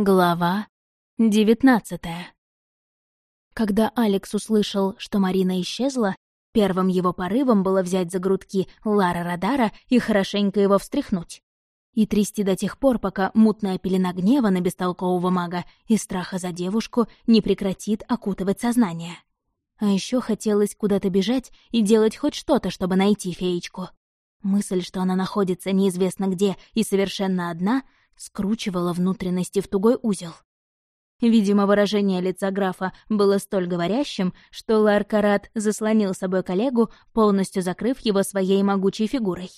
Глава девятнадцатая Когда Алекс услышал, что Марина исчезла, первым его порывом было взять за грудки Лара Радара и хорошенько его встряхнуть. И трясти до тех пор, пока мутная пелена гнева на бестолкового мага и страха за девушку не прекратит окутывать сознание. А еще хотелось куда-то бежать и делать хоть что-то, чтобы найти феечку. Мысль, что она находится неизвестно где и совершенно одна — скручивала внутренности в тугой узел. Видимо, выражение лица графа было столь говорящим, что Ларкарат заслонил собой коллегу, полностью закрыв его своей могучей фигурой.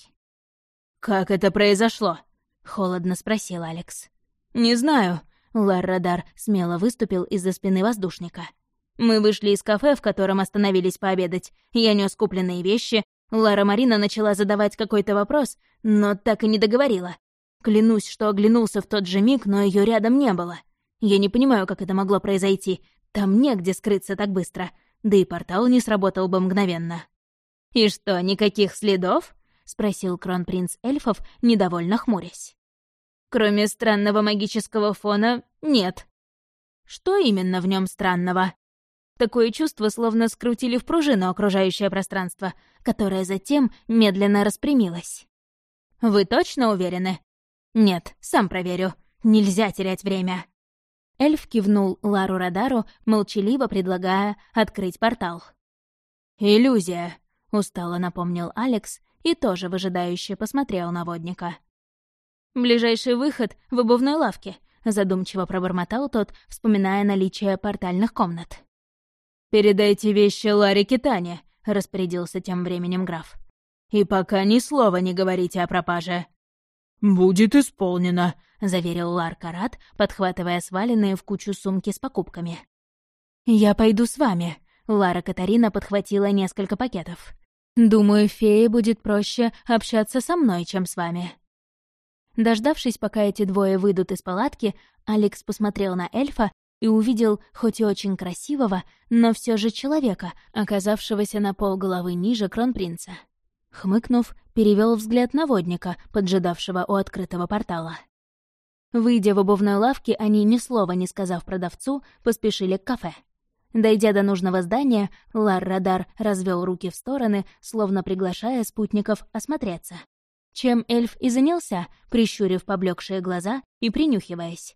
«Как это произошло?» — холодно спросил Алекс. «Не знаю», — Лар смело выступил из-за спины воздушника. «Мы вышли из кафе, в котором остановились пообедать. Я нес купленные вещи. Лара Марина начала задавать какой-то вопрос, но так и не договорила. Клянусь, что оглянулся в тот же миг, но ее рядом не было. Я не понимаю, как это могло произойти. Там негде скрыться так быстро. Да и портал не сработал бы мгновенно. «И что, никаких следов?» — спросил кронпринц эльфов, недовольно хмурясь. «Кроме странного магического фона, нет». «Что именно в нем странного?» Такое чувство, словно скрутили в пружину окружающее пространство, которое затем медленно распрямилось. «Вы точно уверены?» «Нет, сам проверю. Нельзя терять время». Эльф кивнул Лару Радару, молчаливо предлагая открыть портал. «Иллюзия», — устало напомнил Алекс и тоже выжидающе посмотрел на водника. «Ближайший выход в обувной лавке», — задумчиво пробормотал тот, вспоминая наличие портальных комнат. «Передайте вещи Ларе Китане», — распорядился тем временем граф. «И пока ни слова не говорите о пропаже». «Будет исполнено», — заверил Лар Карат, подхватывая сваленные в кучу сумки с покупками. «Я пойду с вами», — Лара Катарина подхватила несколько пакетов. «Думаю, фее будет проще общаться со мной, чем с вами». Дождавшись, пока эти двое выйдут из палатки, Алекс посмотрел на эльфа и увидел хоть и очень красивого, но все же человека, оказавшегося на пол головы ниже кронпринца. Хмыкнув, перевел взгляд на водника, поджидавшего у открытого портала. Выйдя в обувной лавке, они, ни слова не сказав продавцу, поспешили к кафе. Дойдя до нужного здания, Лар-Радар развел руки в стороны, словно приглашая спутников осмотреться. Чем эльф и занялся, прищурив поблекшие глаза и принюхиваясь.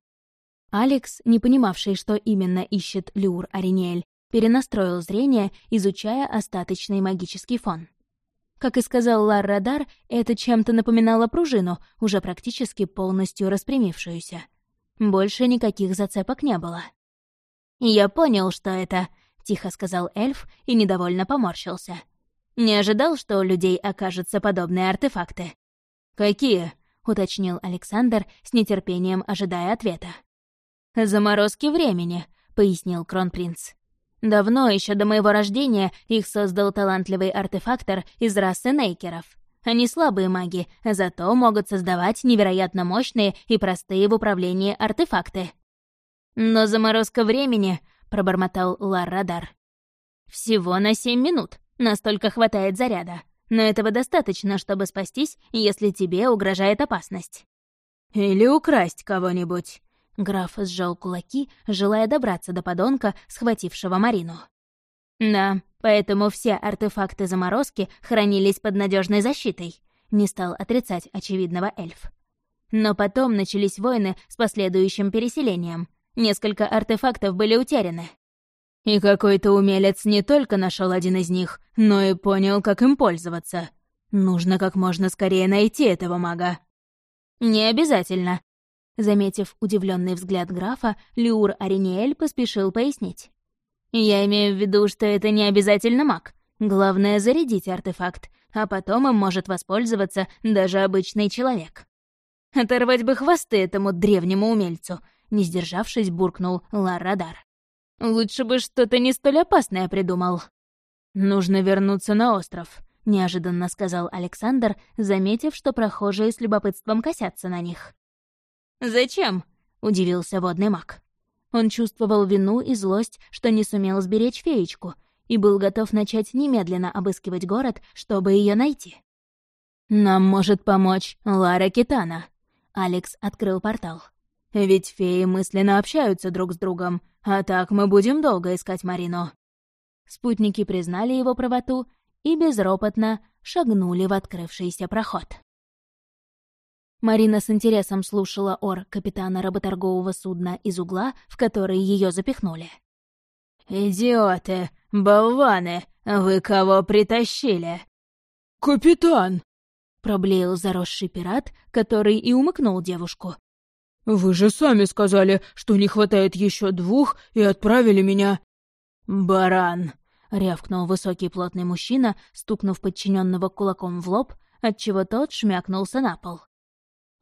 Алекс, не понимавший, что именно ищет Люр Ариниэль, перенастроил зрение, изучая остаточный магический фон. Как и сказал Лар Радар, это чем-то напоминало пружину, уже практически полностью распрямившуюся. Больше никаких зацепок не было. «Я понял, что это», — тихо сказал эльф и недовольно поморщился. «Не ожидал, что у людей окажутся подобные артефакты». «Какие?» — уточнил Александр, с нетерпением ожидая ответа. «Заморозки времени», — пояснил кронпринц. Давно, еще до моего рождения, их создал талантливый артефактор из расы нейкеров. Они слабые маги, зато могут создавать невероятно мощные и простые в управлении артефакты. «Но заморозка времени», — пробормотал Лар-Радар. «Всего на семь минут. Настолько хватает заряда. Но этого достаточно, чтобы спастись, если тебе угрожает опасность». «Или украсть кого-нибудь», Граф сжал кулаки, желая добраться до подонка, схватившего Марину. «Да, поэтому все артефакты заморозки хранились под надежной защитой», — не стал отрицать очевидного эльф. Но потом начались войны с последующим переселением. Несколько артефактов были утеряны. И какой-то умелец не только нашел один из них, но и понял, как им пользоваться. Нужно как можно скорее найти этого мага. «Не обязательно», Заметив удивленный взгляд графа, Люр Ариниэль поспешил пояснить. «Я имею в виду, что это не обязательно маг. Главное — зарядить артефакт, а потом им может воспользоваться даже обычный человек». «Оторвать бы хвосты этому древнему умельцу», — не сдержавшись, буркнул Лар-Радар. «Лучше бы что-то не столь опасное придумал». «Нужно вернуться на остров», — неожиданно сказал Александр, заметив, что прохожие с любопытством косятся на них. «Зачем?» — удивился водный маг. Он чувствовал вину и злость, что не сумел сберечь феечку, и был готов начать немедленно обыскивать город, чтобы ее найти. «Нам может помочь Лара Китана», — Алекс открыл портал. Ведь феи мысленно общаются друг с другом, а так мы будем долго искать Марину». Спутники признали его правоту и безропотно шагнули в открывшийся проход. Марина с интересом слушала ор капитана работоргового судна из угла, в который ее запихнули. «Идиоты! Болваны! Вы кого притащили?» «Капитан!» — проблеял заросший пират, который и умыкнул девушку. «Вы же сами сказали, что не хватает еще двух, и отправили меня...» «Баран!» — рявкнул высокий плотный мужчина, стукнув подчиненного кулаком в лоб, отчего тот шмякнулся на пол.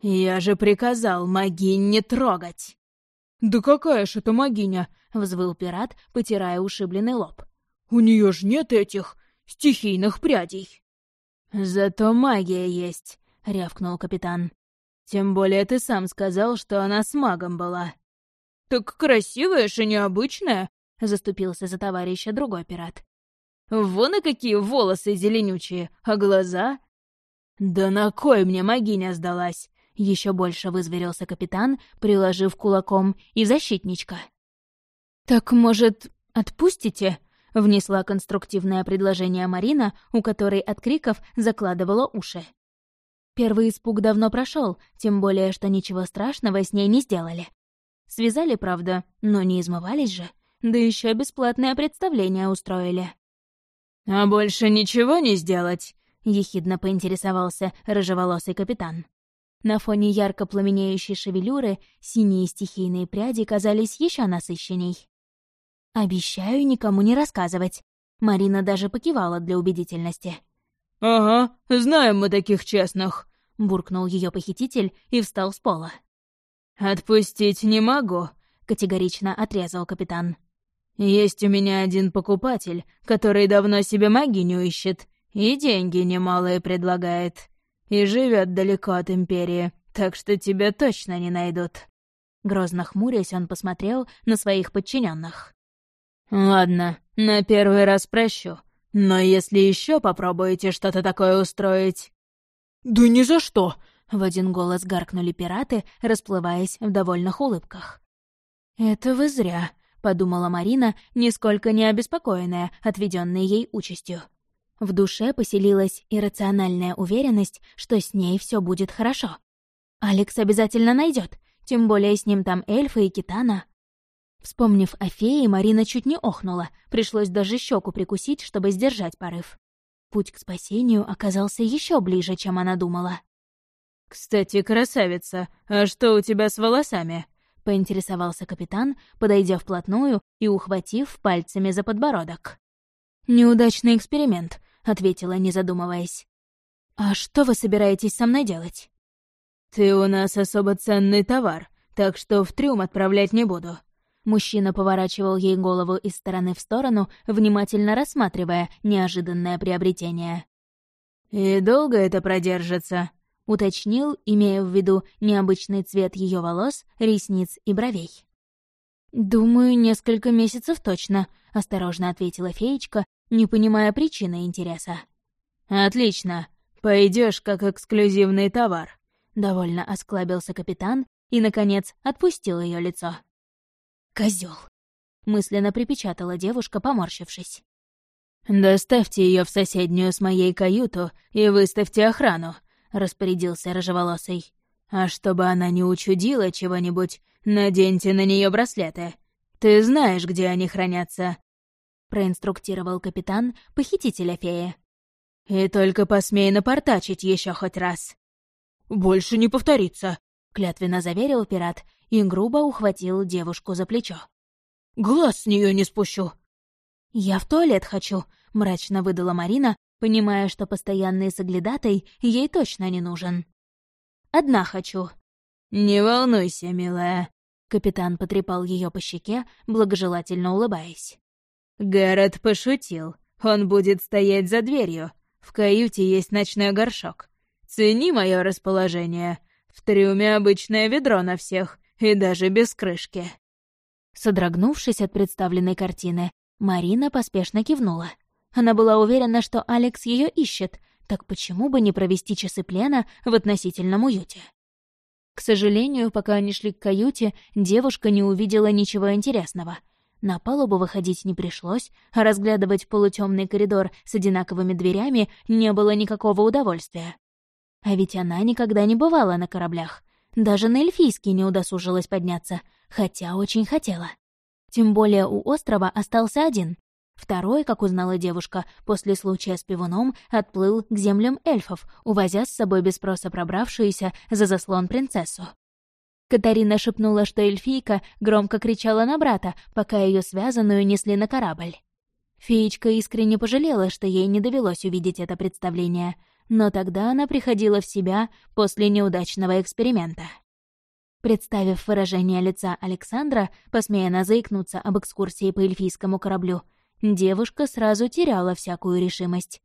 «Я же приказал могинь не трогать!» «Да какая ж это могиня?» — взвыл пират, потирая ушибленный лоб. «У нее ж нет этих стихийных прядей!» «Зато магия есть», — рявкнул капитан. «Тем более ты сам сказал, что она с магом была». «Так красивая же необычная», — заступился за товарища другой пират. «Вон и какие волосы зеленючие, а глаза...» «Да на кой мне магиня сдалась?» Еще больше вызверился капитан, приложив кулаком и защитничка. «Так, может, отпустите?» — внесла конструктивное предложение Марина, у которой от криков закладывала уши. Первый испуг давно прошел, тем более, что ничего страшного с ней не сделали. Связали, правда, но не измывались же, да еще бесплатное представление устроили. «А больше ничего не сделать?» — ехидно поинтересовался рыжеволосый капитан. На фоне ярко пламенеющей шевелюры синие стихийные пряди казались еще насыщенней. «Обещаю никому не рассказывать». Марина даже покивала для убедительности. «Ага, знаем мы таких честных», — буркнул ее похититель и встал с пола. «Отпустить не могу», — категорично отрезал капитан. «Есть у меня один покупатель, который давно себе магиню ищет и деньги немалые предлагает и живет далеко от Империи, так что тебя точно не найдут». Грозно хмурясь, он посмотрел на своих подчиненных. «Ладно, на первый раз прощу, но если еще попробуете что-то такое устроить...» «Да ни за что!» — в один голос гаркнули пираты, расплываясь в довольных улыбках. «Это вы зря», — подумала Марина, нисколько не обеспокоенная отведенной ей участью. В душе поселилась иррациональная уверенность, что с ней все будет хорошо. Алекс обязательно найдет, тем более с ним там эльфы и китана. Вспомнив о фее, Марина чуть не охнула, пришлось даже щеку прикусить, чтобы сдержать порыв. Путь к спасению оказался еще ближе, чем она думала. «Кстати, красавица, а что у тебя с волосами?» — поинтересовался капитан, подойдя вплотную и ухватив пальцами за подбородок. «Неудачный эксперимент», — ответила, не задумываясь. «А что вы собираетесь со мной делать?» «Ты у нас особо ценный товар, так что в трюм отправлять не буду». Мужчина поворачивал ей голову из стороны в сторону, внимательно рассматривая неожиданное приобретение. «И долго это продержится?» — уточнил, имея в виду необычный цвет ее волос, ресниц и бровей. «Думаю, несколько месяцев точно», — осторожно ответила феечка, не понимая причины интереса. «Отлично. Пойдешь как эксклюзивный товар», — довольно осклабился капитан и, наконец, отпустил ее лицо. Козел! мысленно припечатала девушка, поморщившись. «Доставьте ее в соседнюю с моей каюту и выставьте охрану», — распорядился рыжеволосый. «А чтобы она не учудила чего-нибудь, наденьте на нее браслеты. Ты знаешь, где они хранятся проинструктировал капитан похитителя феи. «И только посмей напортачить еще хоть раз». «Больше не повторится», — клятвенно заверил пират и грубо ухватил девушку за плечо. «Глаз с нее не спущу». «Я в туалет хочу», — мрачно выдала Марина, понимая, что постоянный соглядатай ей точно не нужен. «Одна хочу». «Не волнуйся, милая», — капитан потрепал ее по щеке, благожелательно улыбаясь. Гаррет пошутил. Он будет стоять за дверью. В каюте есть ночной горшок. Цени мое расположение. В трюме обычное ведро на всех, и даже без крышки». Содрогнувшись от представленной картины, Марина поспешно кивнула. Она была уверена, что Алекс ее ищет, так почему бы не провести часы плена в относительном уюте? К сожалению, пока они шли к каюте, девушка не увидела ничего интересного. На палубу выходить не пришлось, а разглядывать полутемный коридор с одинаковыми дверями не было никакого удовольствия. А ведь она никогда не бывала на кораблях. Даже на эльфийский не удосужилась подняться, хотя очень хотела. Тем более у острова остался один. Второй, как узнала девушка, после случая с пивуном отплыл к землям эльфов, увозя с собой без спроса пробравшуюся за заслон принцессу. Катарина шепнула, что эльфийка громко кричала на брата, пока ее связанную несли на корабль. Феечка искренне пожалела, что ей не довелось увидеть это представление, но тогда она приходила в себя после неудачного эксперимента. Представив выражение лица Александра, посмея на заикнуться об экскурсии по эльфийскому кораблю, девушка сразу теряла всякую решимость.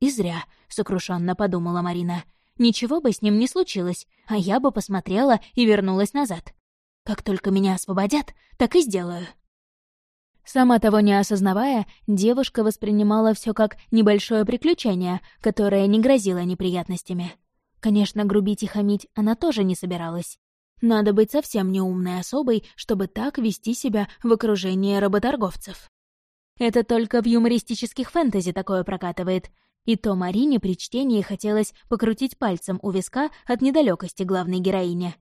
«И зря», — сокрушенно подумала Марина. «Ничего бы с ним не случилось, а я бы посмотрела и вернулась назад. Как только меня освободят, так и сделаю». Сама того не осознавая, девушка воспринимала все как небольшое приключение, которое не грозило неприятностями. Конечно, грубить и хамить она тоже не собиралась. Надо быть совсем неумной особой, чтобы так вести себя в окружении работорговцев. Это только в юмористических фэнтези такое прокатывает. И то Марине при чтении хотелось покрутить пальцем у виска от недалекости главной героини.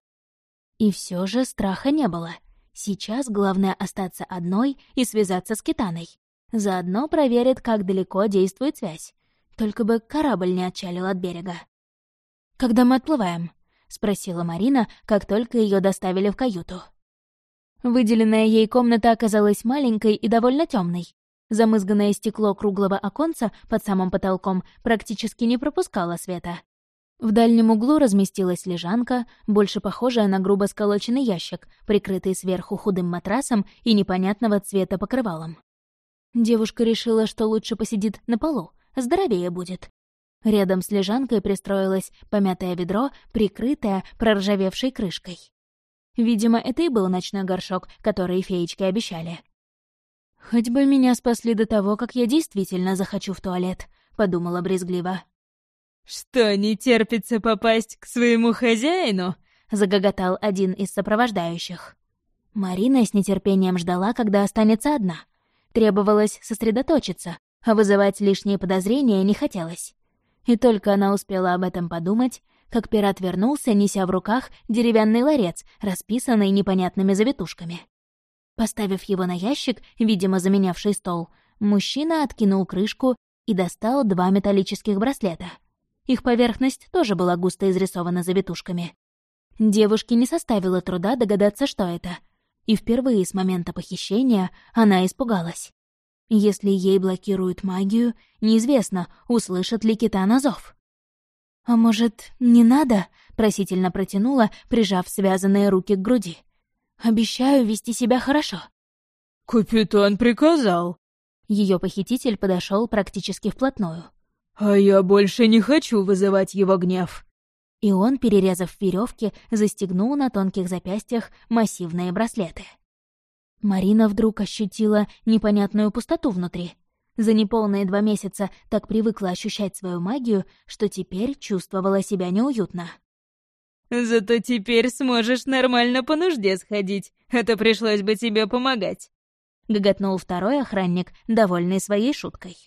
И все же страха не было. Сейчас главное остаться одной и связаться с Китаной. Заодно проверит, как далеко действует связь. Только бы корабль не отчалил от берега. «Когда мы отплываем?» — спросила Марина, как только ее доставили в каюту. Выделенная ей комната оказалась маленькой и довольно темной. Замызганное стекло круглого оконца под самым потолком практически не пропускало света. В дальнем углу разместилась лежанка, больше похожая на грубо сколоченный ящик, прикрытый сверху худым матрасом и непонятного цвета покрывалом. Девушка решила, что лучше посидит на полу, здоровее будет. Рядом с лежанкой пристроилось помятое ведро, прикрытое проржавевшей крышкой. Видимо, это и был ночной горшок, который феечки обещали. «Хоть бы меня спасли до того, как я действительно захочу в туалет», — подумала брезгливо. «Что, не терпится попасть к своему хозяину?» — загоготал один из сопровождающих. Марина с нетерпением ждала, когда останется одна. Требовалось сосредоточиться, а вызывать лишние подозрения не хотелось. И только она успела об этом подумать, как пират вернулся, неся в руках деревянный ларец, расписанный непонятными завитушками. Поставив его на ящик, видимо, заменявший стол, мужчина откинул крышку и достал два металлических браслета. Их поверхность тоже была густо изрисована завитушками. Девушке не составило труда догадаться, что это. И впервые с момента похищения она испугалась. Если ей блокируют магию, неизвестно, услышат ли Китана зов. «А может, не надо?» — просительно протянула, прижав связанные руки к груди. «Обещаю вести себя хорошо». «Капитан приказал». Ее похититель подошел практически вплотную. «А я больше не хочу вызывать его гнев». И он, перерезав веревки, застегнул на тонких запястьях массивные браслеты. Марина вдруг ощутила непонятную пустоту внутри. За неполные два месяца так привыкла ощущать свою магию, что теперь чувствовала себя неуютно. «Зато теперь сможешь нормально по нужде сходить, а то пришлось бы тебе помогать», — гоготнул второй охранник, довольный своей шуткой.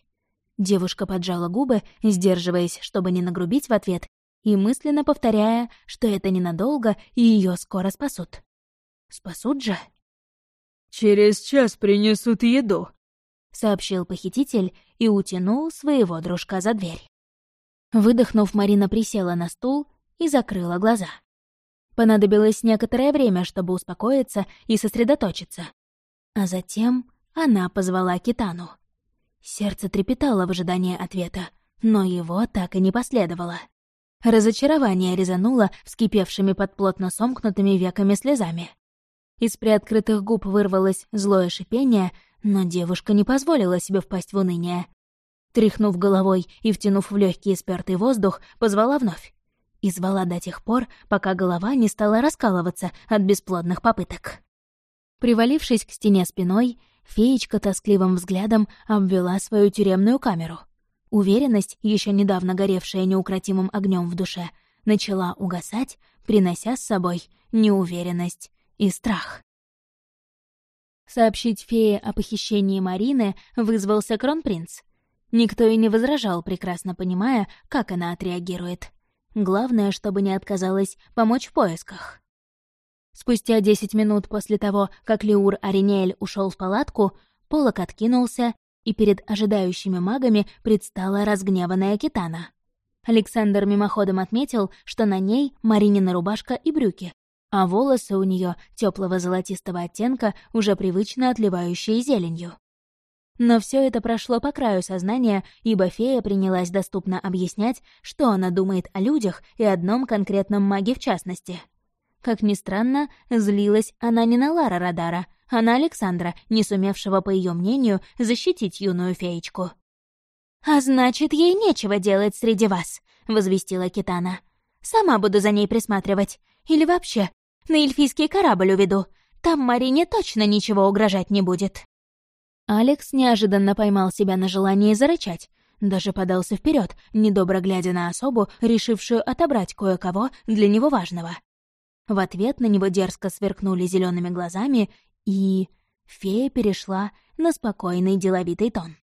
Девушка поджала губы, сдерживаясь, чтобы не нагрубить в ответ, и мысленно повторяя, что это ненадолго и ее скоро спасут. Спасут же? «Через час принесут еду», — сообщил похититель и утянул своего дружка за дверь. Выдохнув, Марина присела на стул и закрыла глаза. Понадобилось некоторое время, чтобы успокоиться и сосредоточиться. А затем она позвала Китану. Сердце трепетало в ожидании ответа, но его так и не последовало. Разочарование резануло вскипевшими под плотно сомкнутыми веками слезами. Из приоткрытых губ вырвалось злое шипение, но девушка не позволила себе впасть в уныние. Тряхнув головой и втянув в легкий спёртый воздух, позвала вновь. И звала до тех пор, пока голова не стала раскалываться от бесплодных попыток. Привалившись к стене спиной, феечка тоскливым взглядом обвела свою тюремную камеру. Уверенность, еще недавно горевшая неукротимым огнем в душе, начала угасать, принося с собой неуверенность и страх. Сообщить фее о похищении Марины вызвался кронпринц. Никто и не возражал, прекрасно понимая, как она отреагирует. Главное, чтобы не отказалась помочь в поисках. Спустя десять минут после того, как Леур Аринель ушел в палатку, полок откинулся, и перед ожидающими магами предстала разгневанная Китана. Александр мимоходом отметил, что на ней Маринина рубашка и брюки, а волосы у нее теплого золотистого оттенка, уже привычно отливающие зеленью. Но все это прошло по краю сознания, ибо фея принялась доступно объяснять, что она думает о людях и одном конкретном маге в частности. Как ни странно, злилась она не на Лара Радара, а на Александра, не сумевшего, по ее мнению, защитить юную феечку. «А значит, ей нечего делать среди вас», — возвестила Китана. «Сама буду за ней присматривать. Или вообще, на эльфийский корабль уведу. Там Марине точно ничего угрожать не будет». Алекс неожиданно поймал себя на желании зарычать, даже подался вперед, недобро глядя на особу, решившую отобрать кое-кого для него важного. В ответ на него дерзко сверкнули зелеными глазами, и... Фея перешла на спокойный деловитый тон.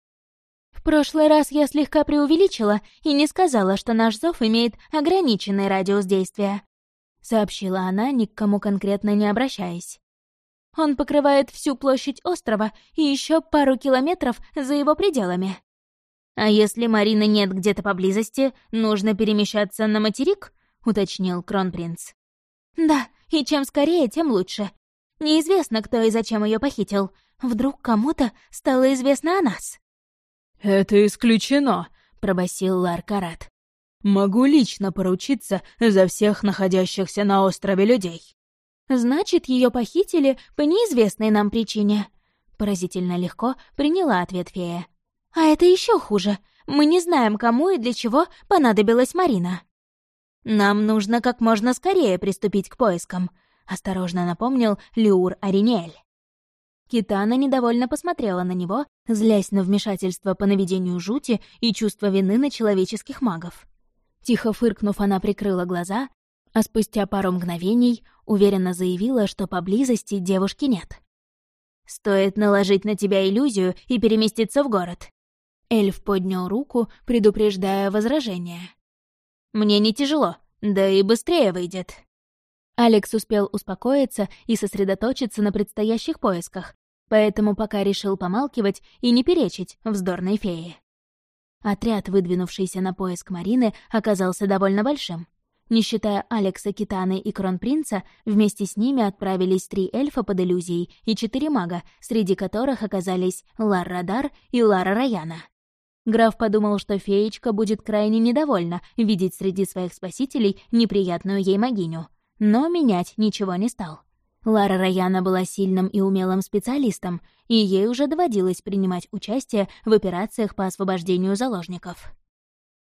«В прошлый раз я слегка преувеличила и не сказала, что наш зов имеет ограниченный радиус действия сообщила она, ни к кому конкретно не обращаясь. Он покрывает всю площадь острова и еще пару километров за его пределами. А если Марины нет где-то поблизости, нужно перемещаться на материк? уточнил Кронпринц. Да, и чем скорее, тем лучше. Неизвестно, кто и зачем ее похитил. Вдруг кому-то стало известно о нас. Это исключено, пробасил Ларкарат. Могу лично поручиться за всех находящихся на острове людей. Значит, ее похитили по неизвестной нам причине. Поразительно легко приняла ответ фея. А это еще хуже. Мы не знаем, кому и для чего понадобилась Марина. Нам нужно как можно скорее приступить к поискам, осторожно напомнил Люр Аринель. Китана недовольно посмотрела на него, злясь на вмешательство по наведению жути и чувство вины на человеческих магов. Тихо фыркнув, она прикрыла глаза, а спустя пару мгновений уверенно заявила, что поблизости девушки нет. «Стоит наложить на тебя иллюзию и переместиться в город». Эльф поднял руку, предупреждая возражение. «Мне не тяжело, да и быстрее выйдет». Алекс успел успокоиться и сосредоточиться на предстоящих поисках, поэтому пока решил помалкивать и не перечить вздорной фее. Отряд, выдвинувшийся на поиск Марины, оказался довольно большим. Не считая Алекса, Китаны и Кронпринца, вместе с ними отправились три эльфа под иллюзией и четыре мага, среди которых оказались Лар Радар и Лара Раяна. Граф подумал, что феечка будет крайне недовольна видеть среди своих спасителей неприятную ей могиню, но менять ничего не стал. Лара Раяна была сильным и умелым специалистом, и ей уже доводилось принимать участие в операциях по освобождению заложников.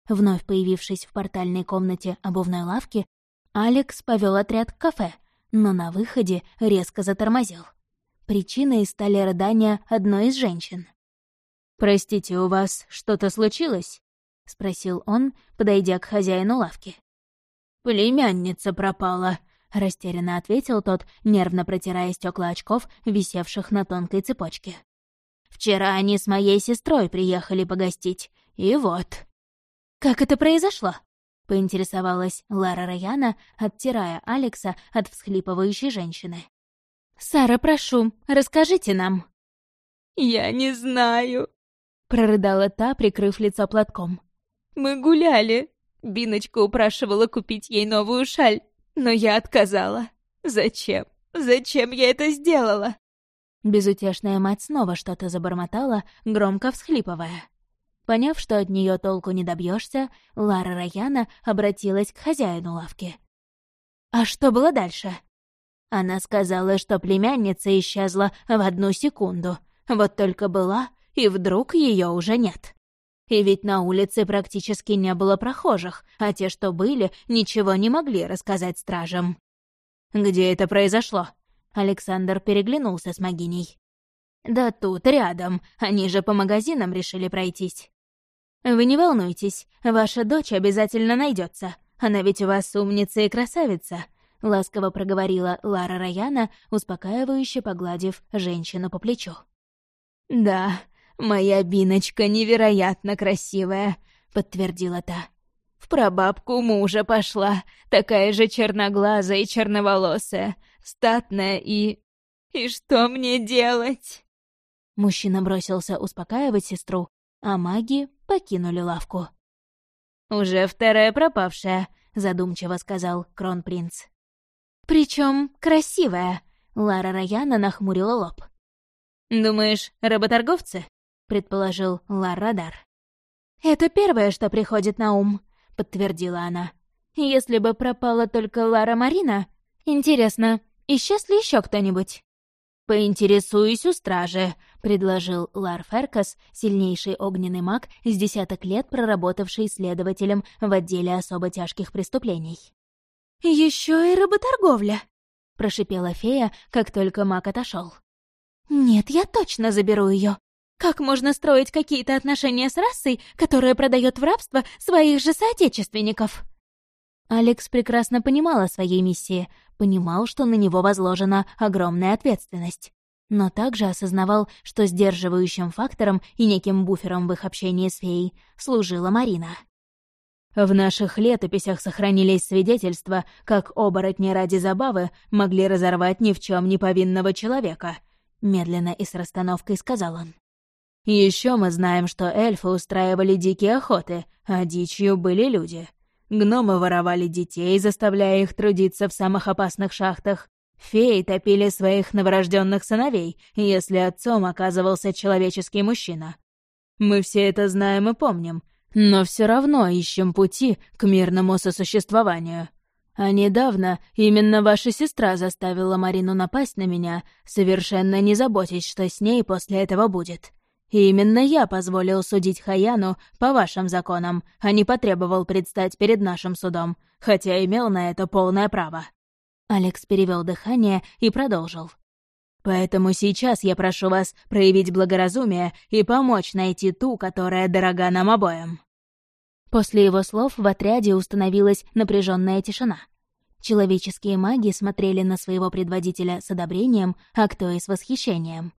Вновь появившись в портальной комнате обувной лавки, Алекс повел отряд к кафе, но на выходе резко затормозил. Причиной стали рыдания одной из женщин. «Простите, у вас что-то случилось?» — спросил он, подойдя к хозяину лавки. «Племянница пропала», — растерянно ответил тот, нервно протирая стекла очков, висевших на тонкой цепочке. «Вчера они с моей сестрой приехали погостить, и вот...» «Как это произошло?» — поинтересовалась Лара Раяна, оттирая Алекса от всхлипывающей женщины. «Сара, прошу, расскажите нам». «Я не знаю», — прорыдала та, прикрыв лицо платком. «Мы гуляли. Биночка упрашивала купить ей новую шаль, но я отказала. Зачем? Зачем я это сделала? Безутешная мать снова что-то забормотала, громко всхлипывая. Поняв, что от нее толку не добьешься, Лара Раяна обратилась к хозяину лавки. «А что было дальше?» Она сказала, что племянница исчезла в одну секунду. Вот только была, и вдруг ее уже нет. И ведь на улице практически не было прохожих, а те, что были, ничего не могли рассказать стражам. «Где это произошло?» Александр переглянулся с Магиней. «Да тут, рядом. Они же по магазинам решили пройтись». «Вы не волнуйтесь, ваша дочь обязательно найдется. Она ведь у вас умница и красавица», — ласково проговорила Лара Раяна, успокаивающе погладив женщину по плечу. «Да, моя биночка невероятно красивая», — подтвердила та. «В прабабку мужа пошла, такая же черноглазая и черноволосая, статная и... И что мне делать?» Мужчина бросился успокаивать сестру, а маги покинули лавку. «Уже вторая пропавшая», — задумчиво сказал кронпринц. Причем красивая», — Лара Раяна нахмурила лоб. «Думаешь, работорговцы?» — предположил Лар-Радар. «Это первое, что приходит на ум», — подтвердила она. «Если бы пропала только Лара Марина, интересно, исчез ли еще кто-нибудь?» «Поинтересуюсь у стражи», — предложил Лар Феркас, сильнейший огненный маг, с десяток лет проработавший следователем в отделе особо тяжких преступлений. Еще и работорговля», — прошипела фея, как только маг отошел. «Нет, я точно заберу ее. Как можно строить какие-то отношения с расой, которая продает в рабство своих же соотечественников?» Алекс прекрасно понимал о своей миссии, понимал, что на него возложена огромная ответственность. Но также осознавал, что сдерживающим фактором и неким буфером в их общении с феей служила Марина. В наших летописях сохранились свидетельства, как оборотни ради забавы могли разорвать ни в чем не повинного человека, медленно и с расстановкой сказал он. Еще мы знаем, что эльфы устраивали дикие охоты, а дичью были люди. Гномы воровали детей, заставляя их трудиться в самых опасных шахтах. Феи топили своих новорожденных сыновей, если отцом оказывался человеческий мужчина. Мы все это знаем и помним, но все равно ищем пути к мирному сосуществованию. А недавно именно ваша сестра заставила Марину напасть на меня, совершенно не заботясь, что с ней после этого будет. И именно я позволил судить Хаяну по вашим законам, а не потребовал предстать перед нашим судом, хотя имел на это полное право». Алекс перевел дыхание и продолжил. «Поэтому сейчас я прошу вас проявить благоразумие и помочь найти ту, которая дорога нам обоим». После его слов в отряде установилась напряженная тишина. Человеческие маги смотрели на своего предводителя с одобрением, а кто и с восхищением.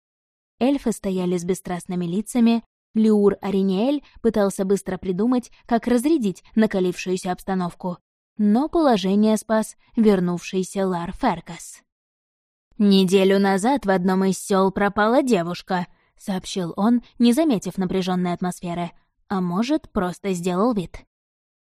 Эльфы стояли с бесстрастными лицами, Люр Ариниэль пытался быстро придумать, как разрядить накалившуюся обстановку. Но положение спас вернувшийся Лар Феркас. «Неделю назад в одном из сел пропала девушка», — сообщил он, не заметив напряженной атмосферы. А может, просто сделал вид.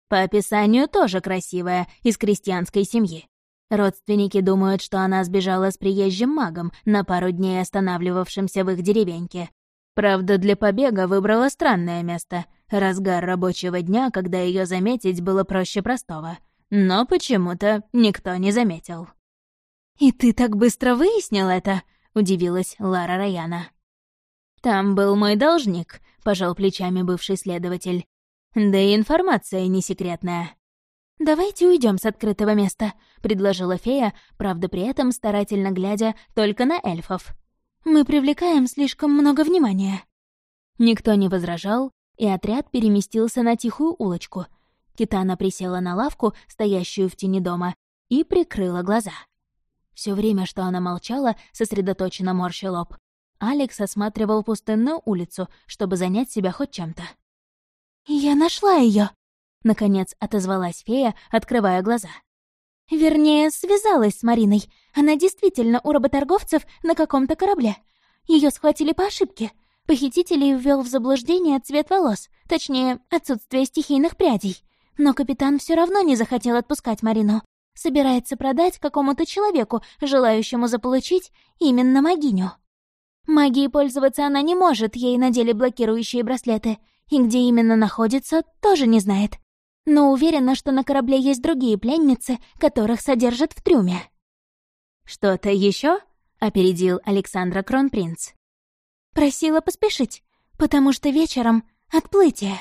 По описанию тоже красивая, из крестьянской семьи. Родственники думают, что она сбежала с приезжим магом, на пару дней останавливавшимся в их деревеньке. Правда, для побега выбрала странное место. Разгар рабочего дня, когда ее заметить было проще простого. Но почему-то никто не заметил. «И ты так быстро выяснил это?» — удивилась Лара Раяна. «Там был мой должник», — пожал плечами бывший следователь. «Да и информация не секретная». «Давайте уйдем с открытого места», — предложила фея, правда при этом старательно глядя только на эльфов. «Мы привлекаем слишком много внимания». Никто не возражал, и отряд переместился на тихую улочку. Китана присела на лавку, стоящую в тени дома, и прикрыла глаза. Все время, что она молчала, сосредоточенно морща лоб, Алекс осматривал пустынную улицу, чтобы занять себя хоть чем-то. «Я нашла ее, наконец отозвалась фея, открывая глаза. «Вернее, связалась с Мариной. Она действительно у работорговцев на каком-то корабле. Ее схватили по ошибке. Похитителей ввел в заблуждение цвет волос, точнее, отсутствие стихийных прядей. Но капитан все равно не захотел отпускать Марину. Собирается продать какому-то человеку, желающему заполучить именно могиню. Магией пользоваться она не может, ей надели блокирующие браслеты. И где именно находится, тоже не знает. Но уверена, что на корабле есть другие пленницы, которых содержат в трюме. «Что-то еще? опередил Александра Кронпринц. «Просила поспешить, потому что вечером отплытие».